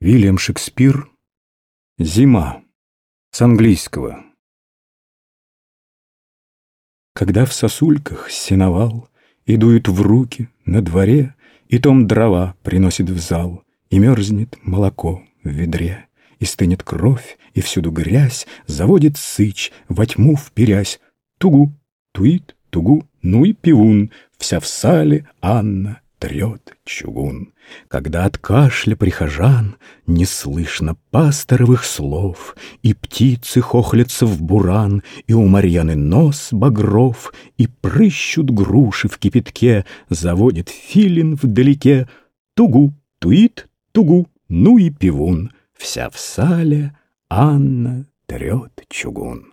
Вильям Шекспир «Зима» с английского. Когда в сосульках сеновал И дует в руки на дворе, И том дрова приносит в зал, И мерзнет молоко в ведре, И стынет кровь, и всюду грязь, Заводит сыч, во тьму вперясь, Тугу, туит, тугу, ну и пивун, Вся в сале Анна трет чугун. Когда от кашля прихожан Не слышно пасторовых слов, И птицы хохлятся в буран, И у Марьяны нос багров, И прыщут груши в кипятке, Заводит филин вдалеке. Тугу, туит, тугу, ну и пивун, Вся в сале Анна трет чугун.